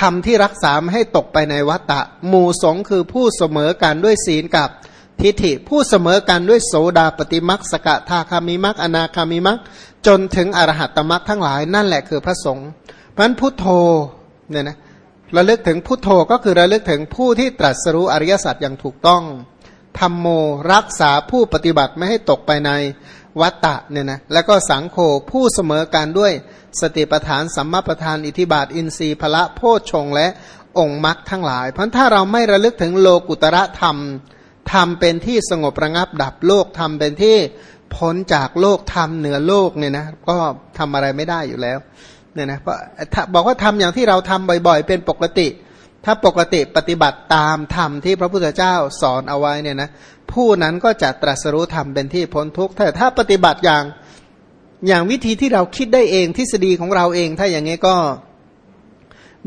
ธรรมที่รักษาไม่ให้ตกไปในวัตตะหมู่สงคือผู้เสมอกันด้วยศีลกับทิฏฐิผู้เสมอกันด้วยโสดาปฏิมักสกทาคามิมักอนาคามิมักจนถึงอรหัตตมักทั้งหลายนั่นแหละคือพระสงฆ์เพราะนั้นพุทโธเนี่ยนะระลึกถึงพุทโธก็คือระลึกถึงผู้ที่ตรัสรู้อริยสัจอย่างถูกต้องธรรมโมรักษาผู้ปฏิบัติไม่ให้ตกไปใน วัตตะเนี่ยนะแล้วก็สังโฆผู้เสมอกันด้วยสติปทานสัมมาปทานอิทิบาทอินทรีย์พละโพชฌงและองค์มรรคทั้งหลาย เพราะถ้าเราไม่ระลึกถึงโลกุตระธรรมทำเป็นที่สงบระงับดับโลกทำเป็นที่พ้นจากโลกทำเหนือโลกเนี่ยนะก็ทำอะไรไม่ได้อยู่แล้วเนี่ยนะเพราะบอกว่าทำอย่างที่เราทำบ่อย ๆ เป็นปกติ ถ้าปกติปฏิบัติตามธรรมที่พระพุทธเจ้าสอนเอาไว้เนี่ยนะผู้นั้นก็จะตรัสรู้ธรรมเป็นที่พ้นทุกข์แต่ถ้าปฏิบัติอย่างอย่างวิธีที่เราคิดได้เองทฤษฎีของเราเอง ถ้าอย่างนี้ก็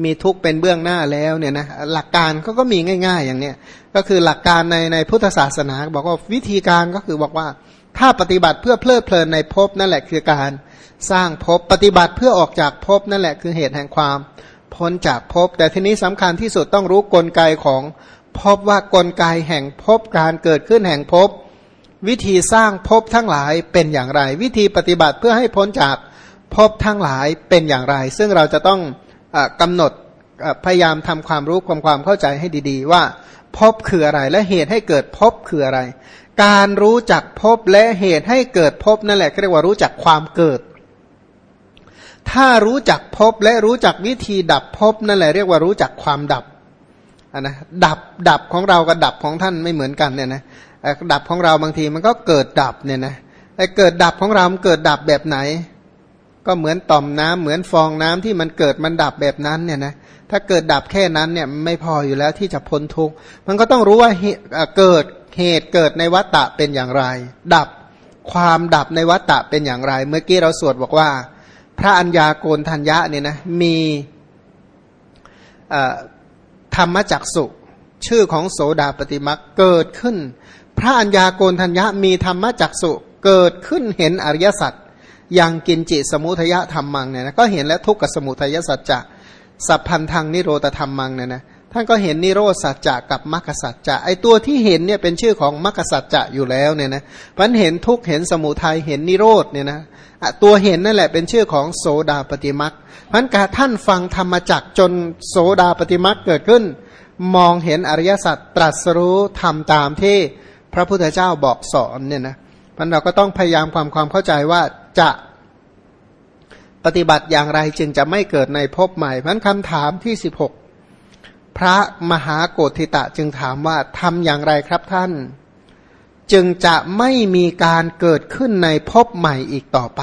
มีทุกข์เป็นเบื้องหน้าแล้วเนี่ยนะหลักการก็ก็มีง่าย ๆ อย่างเนี้ยก็คือหลักการในในพุทธศาสนา บอกว่าวิธีการก็คือบอกว่า ถ้าปฏิบัติเพื่อเพลิดเพลินในภพนั่นแหละคือการสร้างภพปฏิบัติเพื่อออกจากภพนั่นแหละคือเหตุแห่งความ พ้นจากภพแต่ทีนี้สำคัญที่สุดต้องรู้กลไกของภพว่ากลไกแห่งภพการเกิดขึ้นแห่งภพวิธีสร้างภพทั้งหลายเป็นอย่างไร วิธีปฏิบัติเพื่อให้พ้นจากภพทั้งหลายเป็นอย่างไร ซึ่งเราจะต้องอกำหนดพยายามทำความรู้ความความเข้าใจให้ดีๆ ว่าพบคืออะไรและเหตุให้เกิดพบคืออะไร การรู้จักพบและเหตุให้เกิดพบนั่นแหละเรียกว่ารู้จักความเกิด ถ้ารู้จักพบและรู้จักวิธีดับพบนั่นแหละเรียกว่ารู้จักความดับนนะดับดับของเรากับดับของท่านไม่เหมือนกันเนี่ยนะดับของเราบางทีมันก็เกิดดับเนี่ยนะไอ้เกิดดับของเรามันเกิดดับแบบไหน ก็เหมือนต่อมน้ำเหมือนฟองน้ำที่มันเกิดมันดับแบบนั้นเนี่ยนะถ้าเกิดดับแค่นั้นเนี่ยไม่พออยู่แล้วที่จะพ้นทุกข์มันก็ต้องรู้ว่าเกิดเหตุเกิดในวัฏฏะเป็นอย่างไร ดับความดับในวัฏฏะเป็นอย่างไร เมื่อกี้เราสวดบอกว่า พระัญญาโกนทัญญะเนี่ยนะมีธรรมจักสุชื่อของโสดาปฏิมักเกิดขึ้น พระัญญาโกนทัญญะมีธรรมจักสุเกิดขึ้นเห็นอริยสัจยังกินจิสมุทยะธรรมมังเนี่ยนะก็เห็นและทุกขสมุทัยสัจจะสัพพันธังนิโรธธรรมมังเนี่ยนะ ท่านก็เห็นนิโรธสัจจะกับมรรคสัจจะไอตัวที่เห็นเนี่ยเป็นชื่อของมรรคสัจจะอยู่แล้วเนี่ยนะพันเห็นทุกเห็นสมุทัยเห็นนิโรธเนี่ยนะตัวเห็นนั่นแหละเป็นชื่อของโสดาปฏิมักพันการท่านฟังธรรมจักจนโสดาปฏิมักเกิดขึ้น มองเห็นอริยสัจตรัสรู้ทำตามที่พระพุทธเจ้าบอกสอนเนี่ยนะพันเราก็ต้องพยายามความความเข้าใจว่าจะปฏิบัติอย่างไรจึงจะไม่เกิดในภพใหม่พันคำถามที่สิบหก พระมหาโกธิตะจึงถามว่าทำอย่างไรครับท่าน จึงจะไม่มีการเกิดขึ้นในภพใหม่อีกต่อไป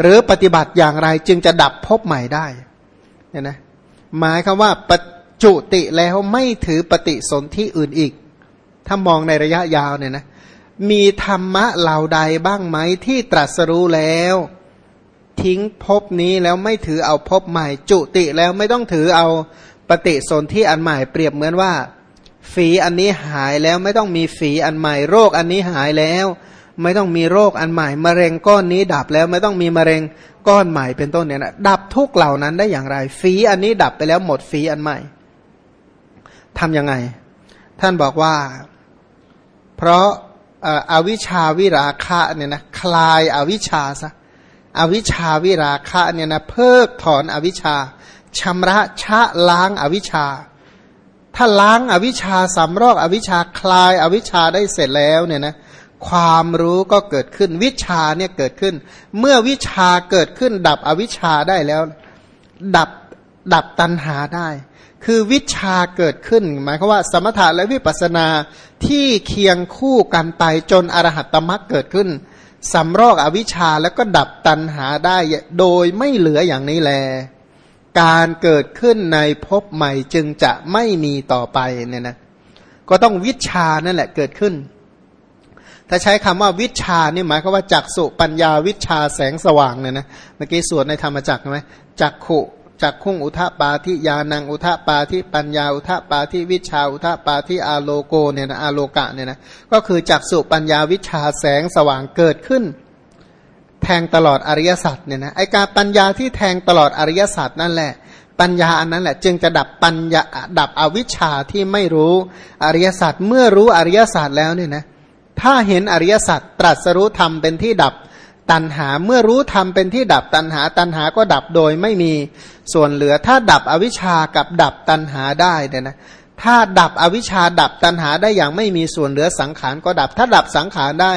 หรือปฏิบัติอย่างไรจึงจะดับภพใหม่ได้เนี่ยนะหมายคำว่าปจุติแล้วไม่ถือปฏิสนธิอื่นอีก ถ้ามองในระยะยาวเนี่ยนะมีธรรมะเหล่าใดบ้างไหมที่ตรัสรู้แล้ว ทิ้งภพนี้แล้วไม่ถือเอาภพใหม่ จุติแล้วไม่ต้องถือเอา ฏิสนธิอันใหม่เปรียบเหมือนว่า ฝีอันนี้หายแล้วไม่ต้องมีฝีอันใหม่ โรคอันนี้หายแล้ว ไม่ต้องมีโรคอันใหม่มะเร็งก้อนนี้ดับแล้วไม่ต้องมีมะเร็งก้อนใหม่เป็นต้นเนี่ยนะดับทุกเหล่านั้นได้อย่างไร ฝีอันนี้ดับไปแล้วหมดฝีอันใหม่ทํำยังไง ท่านบอกว่า เพราะอาวิชาวิราคะเนี่ยนะคลายอาวิชาซะอวิชาวิราคะเนี่ยนะเพิกถอนอวิชา ชำระชะล้างอวิชชา ถ้าล้างอวิชชาสำรอกอวิชชาคลายอวิชชาได้เสร็จแล้วเนี่ยนะความรู้ก็เกิดขึ้นวิชาเนี่ยเกิดขึ้น เมื่อวิชาเกิดขึ้น ดับอวิชาได้แล้ว ดับดับตัณหาได้ คือวิชาเกิดขึ้น หมายความว่า สมถะและวิปัสสนาที่เคียงคู่กันไปจนอรหัตตมรรคเกิดขึ้นสำรอกอวิชชาแล้วก็ดับตันหาได้โดยไม่เหลืออย่างนี้แล การเกิดขึ้นในภพใหม่จึงจะไม่มีต่อไปเนี่ยนะก็ต้องวิชานั่นแหละเกิดขึ้น ถ้าใช้คำว่าวิชานี่หมายความว่าจักสุปัญญาวิชาแสงสว่างเนี่ยนะเมื่อกี้สวดในธรรมจักรใช่ไหมจักขุจักคุ้งอุทะปาทิยานังอุทะปาทิปัญญาอุทะปาทิวิชาอุทะปาทิอาโลโกเนี่ยนะอาโลกะเนี่ยนะก็คือจักสุปัญญาวิชาแสงสว่างเกิดขึ้น แทงตลอดอริยสัจเนี่ยนะไอการปัญญาที่แทงตลอดอริยสัจนั่นแหละ ปัญญาอันนั้นแหละจึงจะดับปัญญาดับอวิชชาที่ไม่รู้อริยสัจเมื่อรู้อริยสัจแล้วเนี่ยนะถ้าเห็นอริยสัจตรัสรู้ธรรมเป็นที่ดับตัณหาเมื่อรู้ธรรมเป็นที่ดับตัณหา ตัณหาก็ดับโดยไม่มีส่วนเหลือ ถ้าดับอวิชชากับดับตัณหาได้เนี่ยนะถ้าดับอวิชชาดับตัณหาได้อย่างไม่มีส่วนเหลือสังขารก็ดับ ถ้าดับสังขารได้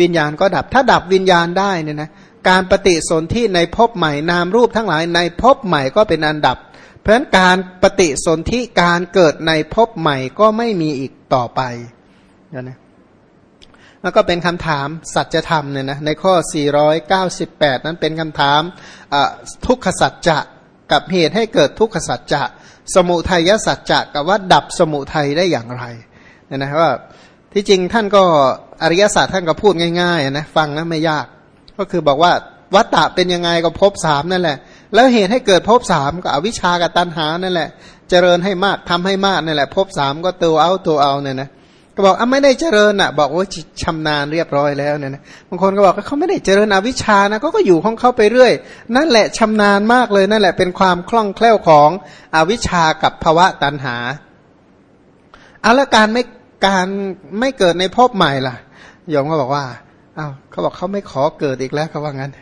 วิญญาณก็ดับ ถ้าดับวิญญาณได้เนี่ยนะการปฏิสนธิในภพใหม่นามรูปทั้งหลายในภพใหม่ก็เป็นอันดับ เพราะฉะนั้นการปฏิสนธิการเกิดในภพใหม่ก็ไม่มีอีกต่อไปนะแล้วก็เป็นคำถามสัจธรรมเนี่ยนะในข้อ 498 นั้นเป็นคำถามทุกขสัจจะกับเหตุให้เกิดทุกขสัจจะ สมุทัยสัจจะกับว่าดับสมุทัยได้อย่างไรเนี่ยนะว่า ที่จริงท่านก็อริยศาสตร์ท่านก็พูดง่ายๆนะฟังนะไม่ยาก ก็คือบอกว่าวัตตะเป็นยังไงก็พบสามนั่นแหละ แล้วเหตุให้เกิดพบสามก็อวิชากับตัณหานั่นแหละ เจริญให้มากทำให้มากนั่นแหละพบสามก็ตัวเอาตัวเอาเนี่ยนะก็บอกอะไม่ได้เจริญอะ บอกว่าชำนาญเรียบร้อยแล้วเนี่ยนะบางคนก็บอกเขาไม่ได้เจริญอวิชานะเขาก็อยู่ของเขาไปเรื่อย นั่นแหละชำนาญมากเลยนั่นแหละเป็นความคล่องแคล่วของอวิชากับภาวะตัณหาเอาละการไม่ การไม่เกิดในภพใหม่ล่ะยมก็บอกว่าอ้าวเขาบอกเขาไม่ขอเกิดอีกแล้วเขาว่างั้น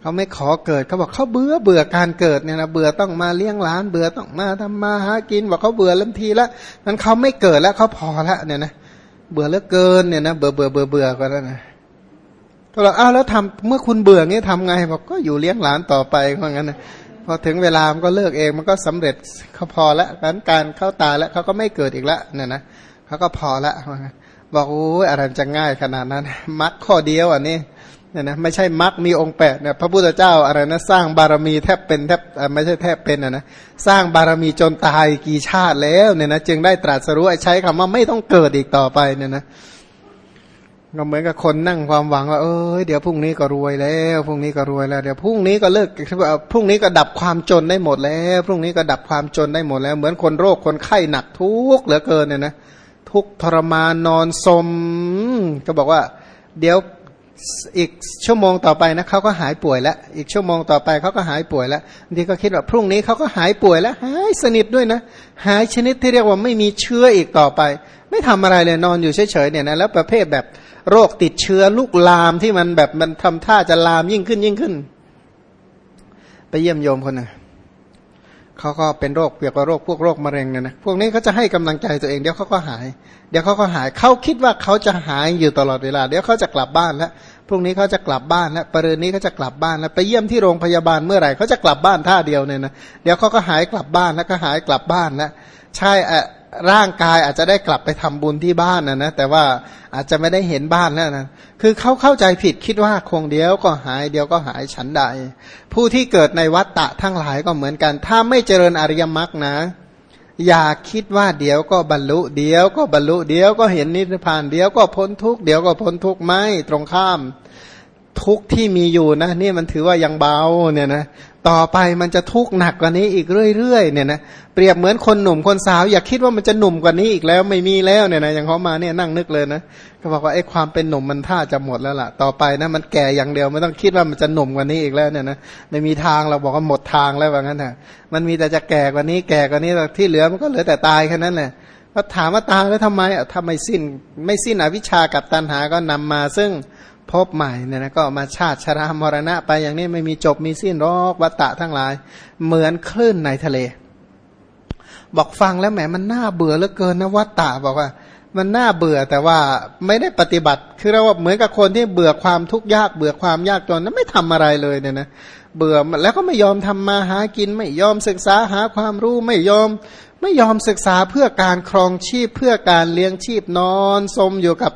เขาไม่ขอเกิดเขาบอกเขาเบื่อเบื่อการเกิดเนี่ยนะเบื่อต้องมาเลี้ยงหลาน เบื่อต้องมาทำมาหากินบอกเขาเบื่อเริ่มทีแล้วนั้นเขาไม่เกิดแล้วเขาพอแล้วเนี่ยนะเบื่อเหลือเกินเนี่ยนะเบื่อเบื่อเบื่อเบื่อก็แล้วนะก็บอกอ้าวแล้วทำเมื่อคุณเบื่องี้ทำไงบอกก็อยู่เลี้ยงหลานต่อไปเพราะงั้นนะพอถึงเวลามันก็เลิกเองมันก็สำเร็จเขาพอแล้วการการเข้าตาแล้วเขาก็ไม่เกิดอีกแล้วเนี่ยนะ เขาก็พอล้วบอกโอ้ยอะไรจะง่ายขนาดนั้นมัดข้อเดียวอะนี่เนี่ยนะไม่ใช่มรรคมีองค์แปดเนี่ยพระพุทธเจ้าอะไรนะสร้างบารมีแทบเป็นแทบไม่ใช่แทบเป็นนะนะสร้างบารมีจนตายกี่ชาติแล้วเนี่ยนะจึงได้ตรัสรู้ใช้คำว่าไม่ต้องเกิดอีกต่อไปเนี่ยนะก็เหมือนกับคนนั่งความหวังว่าเออเดี๋ยวพรุ่งนี้ก็รวยแล้วพรุ่งนี้ก็รวยแล้วเดี๋ยวพรุ่งนี้ก็เลิกพรุ่งนี้ก็ดับความจนได้หมดแล้ว พรุ่งนี้ก็ดับความจนได้หมดแล้ว เหมือนคนโรคคนไข้หนักทุกข์เหลือเกินเนี่ยนะ ทุกทรมานนอนสม ก็บอกว่าเดี๋ยวอีกชั่วโมงต่อไปนะเขาก็หายป่วยแล้ว อีกชั่วโมงต่อไปเขาก็หายป่วยแล้วทีก็คิดว่าพรุ่งนี้เขาก็หายป่วยแล้วหายสนิทด้วยนะหายชนิดที่เรียกว่าไม่มีเชื้ออีกต่อไป ไม่ทำอะไรเลยนอนอยู่เฉยๆเนี่ยนะแล้วประเภทแบบโรคติดเชื้อลูกลามที่มันแบบมันทำท่าจะลามยิ่งขึ้นยิ่งขึ้น ไปเยี่ยมโยมคนหนึ่ง เขาก็เป็นโรคเกี่ยวกับโรคพวกโรคมะเร็งเนี่ยนะพวกนี้เขาจะให้กำลังใจตัวเองเดี๋ยวเขาก็หาย เดี๋ยวเขาก็หายเขาคิดว่าเขาจะหายอยู่ตลอดเวลา เดี๋ยวเขาจะกลับบ้านแล้วพรุ่งนี้เขาจะกลับบ้านแล้วปรืนนี้เขาจะกลับบ้านแล้วไปเยี่ยมที่โรงพยาบาลเมื่อไหร่เขาจะกลับบ้านท่าเดียวเนี่ยนะเดี๋ยวเขาก็หายกลับบ้านแล้วก็หายกลับบ้านแล้วใช่อะ ร่างกายอาจจะได้กลับไปทำบุญที่บ้านนะนะแต่ว่าอาจจะไม่ได้เห็นบ้านแล้วนะคือเขาเข้าใจผิดคิดว่าคงเดียวก็หายเดียวก็หายฉันใด ผู้ที่เกิดในวัฏฏะทั้งหลายก็เหมือนกัน ถ้าไม่เจริญอริยมรรคนะ อย่าคิดว่าเดี๋ยวก็บรรลุ เดี๋ยวก็บรรลุเดี๋ยวก็เห็นนิพพานเดี๋ยวก็พ้นทุกเดี๋ยวก็พ้นทุกไม่ตรงข้ามทุกที่มีอยู่นะนี่มันถือว่ายังเบาเนี่ยนะ ต่อไปมันจะทุกข์หนักกว่านี้อีกเรื่อยๆเนี่ยนะเปรียบเหมือนคนหนุ่มคนสาว อย่าคิดว่ามันจะหนุ่มกว่านี้อีกแล้วไม่มีแล้วเนี่ยนะอย่างเขามาเนี่ยนั่งนึกเลยนะเขาบอกว่าไอ้ความเป็นหนุ่มมันท่าจะหมดแล้วล่ะ ต่อไปนะมันแก่อย่างเดียวไม่ต้องคิดว่ามันจะหนุ่มกว่านี้อีกแล้วเนี่ยนะไม่มีทางเราบอกว่าหมดทางแล้วว่างั้นนะมันมีแต่จะแก่กว่านี้แก่กว่านี้ที่เหลือมันก็เหลือแต่ตายแค่นั้นแหละก็ถามว่าตายแล้วทำไมอะทำไมสิ้น ไม่สิ้นอวิชากับตันหาก็นำมาซึ่ง พบใหม่เนี่ยนะก็มาชาติชรามรณะไปอย่างนี้ไม่มีจบมีสิ้นรอกวัตตะทั้งหลาย เหมือนคลื่นในทะเล บอกฟังแล้วแหมมันน่าเบื่อเหลือเกินนะวัตตะบอกว่า มันน่าเบื่อแต่ว่าไม่ได้ปฏิบัติ คือเราว่าเหมือนกับคนที่เบื่อความทุกข์ยากเบื่อความยากจนนั้นไม่ทำอะไรเลยเนี่ยนะเบื่อแล้วก็ไม่ยอมทำมาหากิน ไม่ยอมศึกษาหาความรู้ไม่ยอมไม่ยอมศึกษาเพื่อการครองชีพเพื่อการเลี้ยงชีพนอนสมอยู่กับ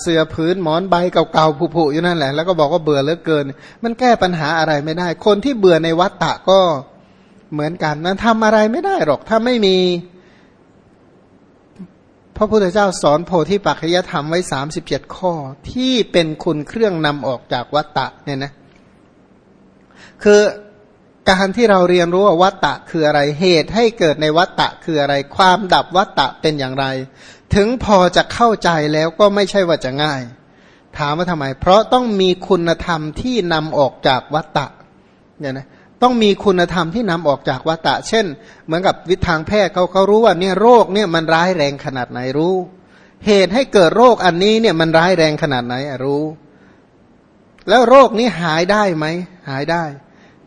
เสื้อผืนหมอนใบเก่าๆผุๆอยู่นั่นแหละแล้วก็บอกว่าเบื่อเหลือเกิน มันแก้ปัญหาอะไรไม่ได้ คนที่เบื่อในวัฏฏะก็เหมือนกันนั้นทำอะไรไม่ได้หรอก ถ้าไม่มี พระพุทธเจ้าสอนโพธิปัจจยธรรมไว้สามสิบเจ็ดข้อ ที่เป็นคุณเครื่องนำออกจากวัฏฏะเนี่ยนะ คือการที่เราเรียนรู้ว่าวัตตะคืออะไรเหตุให้เกิดในวัตตะคืออะไร ความดับวัตตะเป็นอย่างไร ถึงพอจะเข้าใจแล้วก็ไม่ใช่ว่าจะง่าย ถามว่าทำไม เพราะต้องมีคุณธรรมที่นำออกจากวัตตะเนี่ยนะต้องมีคุณธรรมที่นำออกจากวัตตะ เช่น เหมือนกับวิทางแพทย์เขาเขารู้ว่าเนี่ยโรคเนี่ยมันร้ายแรงขนาดไหนรู้ เหตุให้เกิดโรคอันนี้เนี่ยมันร้ายแรงขนาดไหนรู้ แล้วโรคนี้หายได้ไหมหายได้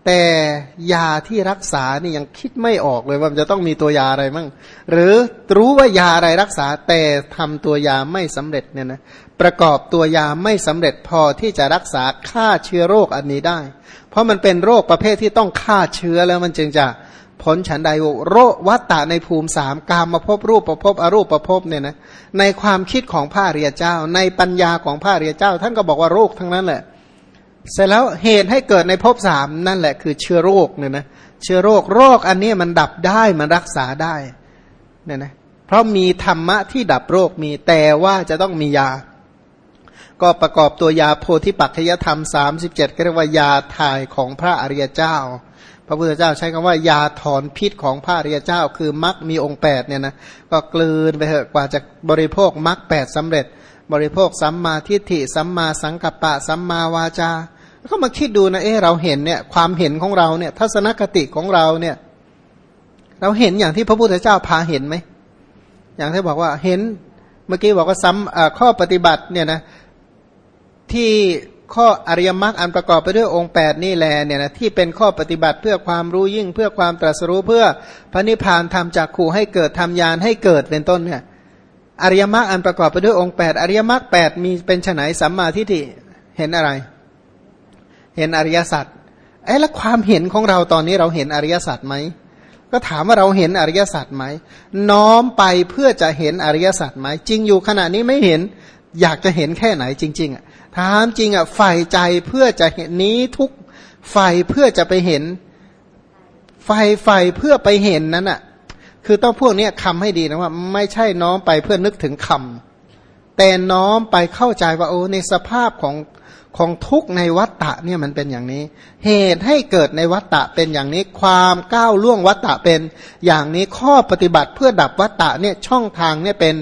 แต่ยาที่รักษานี่ยังคิดไม่ออกเลยว่ามันจะต้องมีตัวยาอะไรมั่งหรือรู้ว่ายาอะไรรักษาแต่ทำตัวยาไม่สำเร็จเนี่ยนะประกอบตัวยาไม่สำเร็จพอที่จะรักษาฆ่าเชื้อโรคอันนี้ได้ เพราะมันเป็นโรคประเภทที่ต้องฆ่าเชื้อแล้วมันจึงจะพ้นฉันใดโรควัตตะในภูมิสามกามมาพบรูปประพบอรูปประพบเนี่ยนะในความคิดของพระเรียเจ้า ในปัญญาของพระเรียเจ้า ท่านก็บอกว่าโรคทั้งนั้นแหละ เสร็จแล้วเหตุให้เกิดในภพสามนั่นแหละคือเชื้อโรคเนี่ยนะเชื้อโรคโรคอันนี้มันดับได้มันรักษาได้เนี่ยนะเพราะมีธรรมะที่ดับโรคมีแต่ว่าจะต้องมียา ก็ประกอบตัวยาโพธิปัจจยธรรม 37เรียกว่ายาถ่ายของพระอริยเจ้า พระพุทธเจ้าใช้คำว่ายาถอนพิษของพระอริยเจ้า คือมรรคมีองค์8เนี่ยนะก็กลืนไปเถอะกว่าจะบริโภคมรรคแปดสำเร็จ บริโภคสัมมาทิฏฐิสัมมาสังกัปปะสัมมาวาจา ก็มาคิดดูนะเออเราเห็นเนี่ยความเห็นของเราเนี่ย ทัศนคติของเราเนี่ย เราเห็นอย่างที่พระพุทธเจ้าพาเห็นไหมอย่างที่บอกว่าเห็นเมื่อกี้บอกว่าซ้ำข้อปฏิบัติเนี่ยนะที่ข้ออริยมรรคอันประกอบไปด้วยองค์ 8 นี่แหละเนี่ยนะที่เป็นข้อปฏิบัติเพื่อความรู้ยิ่ง เพื่อความตรัสรู้เพื่อพระนิพพานทำจากขู่ให้เกิดทำยานให้เกิดเป็นต้นเนี่ยอริยมรรคอันประกอบไปด้วยองค์ 8 อริยมรรคแมีเป็นไนสัมมาทิฏฐิเห็นอะไร เห็นอริยสัจไอ้แล้วความเห็นของเราตอนนี้เราเห็นอริยสัจไหมก็ถามว่าเราเห็นอริยสัจไหมน้อมไปเพื่อจะเห็นอริยสัจไหมจริงอยู่ขณะนี้ไม่เห็นอยากจะเห็นแค่ไหนจริง ๆอะถามจริงอะใฝ่ใจเพื่อจะเห็นนี้ทุกใฝ่เพื่อจะไปเห็นใฝ่ใฝ่เพื่อไปเห็นนั้นอะ คือต้องพวกนี้คำให้ดีนะว่า ไม่ใช่น้อมไปเพื่อนึกถึงคำแต่น้อมไปเข้าใจว่าโอ้ในสภาพของ ของทุกในวัตตะเนี่ยมันเป็นอย่างนี้ เหตุให้เกิดในวัตตะเป็นอย่างนี้ ความก้าวล่วงวัตตะเป็น อย่างนี้ข้อปฏิบัติเพื่อดับวัตตะเนี่ยช่องทางเนี่ยเป็น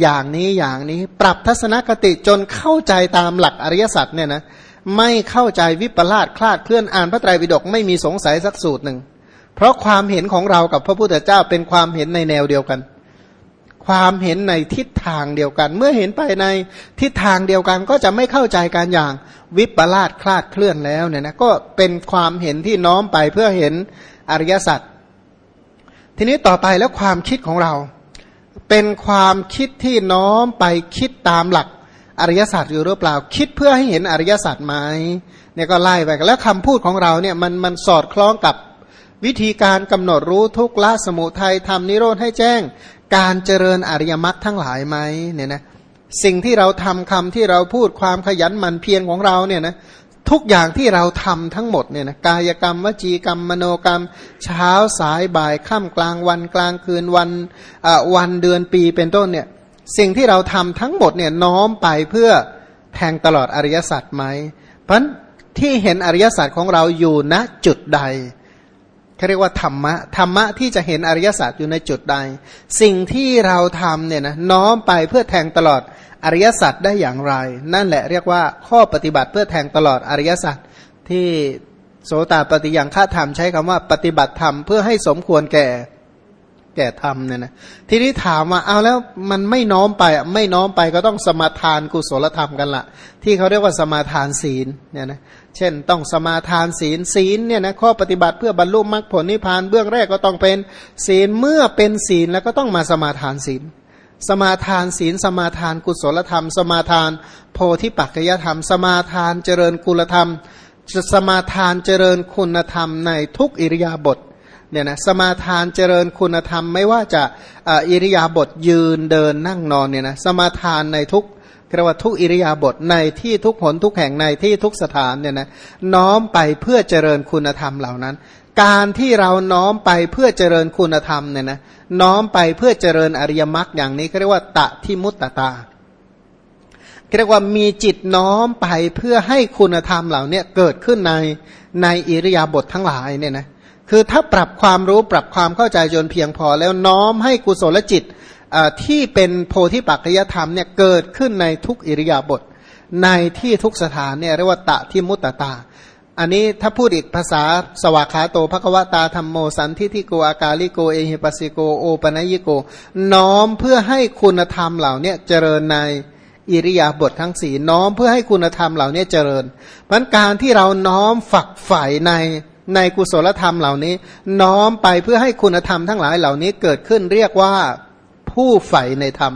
อย่างนี้อย่างนี้ ปรับทัศนคติจนเข้าใจตามหลักอริยสัจเนี่ยนะไม่เข้าใจวิปลาสคลาดเคลื่อนอ่านพระไตรปิฎกไม่มีสงสัยสักสูตรหนึ่งเพราะความเห็นของเรากับพระพุทธเจ้าเป็นความเห็นในแนวเดียวกัน ความเห็นในทิศทางเดียวกัน เมื่อเห็นไปในทิศทางเดียวกันก็จะไม่เข้าใจการอย่างวิปลาสคลาดเคลื่อนแล้วเนี่ยนะก็เป็นความเห็นที่น้อมไปเพื่อเห็นอริยสัจทีนี้ต่อไปแล้วความคิดของเรา เป็นความคิดที่น้อมไปคิดตามหลักอริยสัจอยู่หรือเปล่า คิดเพื่อให้เห็นอริยสัจไหมเนี่ยก็ไล่ไปแล้วคำพูดของเราเนี่ยมันมันสอดคล้องกับวิธีการกำหนดรู้ทุกละสมุทัยทำนิโรธให้แจ้ง การเจริญอริยมรรคทั้งหลายไหมเนี่ยนะสิ่งที่เราทำคำที่เราพูดความขยันหมั่นเพียรของเราเนี่ยนะทุกอย่างที่เราทำทั้งหมดเนี่ยนะกายกรรม วจีกรรม มโนกรรม เช้าสายบ่ายค่ำกลางวันกลางคืนวันวันเดือนปีเป็นต้นเนี่ยสิ่งที่เราทำทั้งหมดเนี่ยน้อมไปเพื่อแทงตลอดอริยสัจไหมเพราะที่เห็นอริยสัจของเราอยู่ณจุดใด เขาเรียกว่าธรรมะธรรมะที่จะเห็นอริยสัจอยู่ในจุดใด สิ่งที่เราทำเนี่ยนะน้อมไปเพื่อแทงตลอดอริยสัจได้อย่างไร นั่นแหละเรียกว่าข้อปฏิบัติเพื่อแทงตลอดอริยสัจที่โสตปฏิยังฆาธรรมใช้คำว่าปฏิบัติธรรมเพื่อให้สมควรแก่ แก่ธรรมเนี่ยนะทีนี้ถามว่าเอาแล้วมันไม่น้อมไปไม่น้อมไปก็ต้องสมาทานกุศลธรรมกันละที่เขาเรียกว่าสมาทานศีลเนี่ยนะเช่นต้องสมาทานศีลศีลเนี่ยนะข้อปฏิบัติเพื่อบรรลุมรรคผลนิพพานเบื้องแรกก็ต้องเป็นศีลเมื่อเป็นศีลแล้วก็ต้องมาสมาทานศีล สมาทานศีล สมาทานกุศลธรรม สมาทาน โพธิปัจจยธรรม สมาทานเจริญกุลธรรม สมาทานเจริญคุณธรรมในทุกอิริยาบถ เนี่ยนะสมาทานเจริญคุณธรรมไม่ว่าจะอิริยาบถยืนเดินนั่งนอนเนี่ยนะสมาทานในทุกกระว่าทุกอิริยาบถในที่ทุกผลทุกแห่งในที่ทุกสถานเนี่ยนะน้อมไปเพื่อเจริญคุณธรรมเหล่านั้น การที่เราน้อมไปเพื่อเจริญคุณธรรมเนี่ยนะน้อมไปเพื่อเจริญอริยมรรคอย่างนี้เขาเรียกว่าตะทิมุตตตาเรียกว่ามีจิตน้อมไปเพื่อให้คุณธรรมเหล่านี้เกิดขึ้นในในอิริยาบถททั้งหลายเนี่ยนะ คือถ้าปรับความรู้ปรับความเข้าใจจนเพียงพอ แล้วน้อมให้กุศลจิตที่เป็นโพธิปัจจยธรรมเนี่ยเกิดขึ้นในทุกอิริยาบถในที่ทุกสถานเนี่ยเรียกว่าตะทิมุตตา อันนี้ถ้าพูดอีกภาษาสวากขาโตภควตาธรรมโมสันทิทิโกอากาลิโกเอหิปัสสิโกโอปนัยิโก น้อมเพื่อให้คุณธรรมเหล่านี้เจริญในอิริยาบถททั้งสี่น้อมเพื่อให้คุณธรรมเหล่านี้เจริญมันการที่เราน้อมฝักใฝ่ใน ในกุศลธรรมเหล่านี้ น้อมไปเพื่อให้คุณธรรมทั้งหลายเหล่านี้เกิดขึ้นเรียกว่าผู้ใฝ่ในธรรม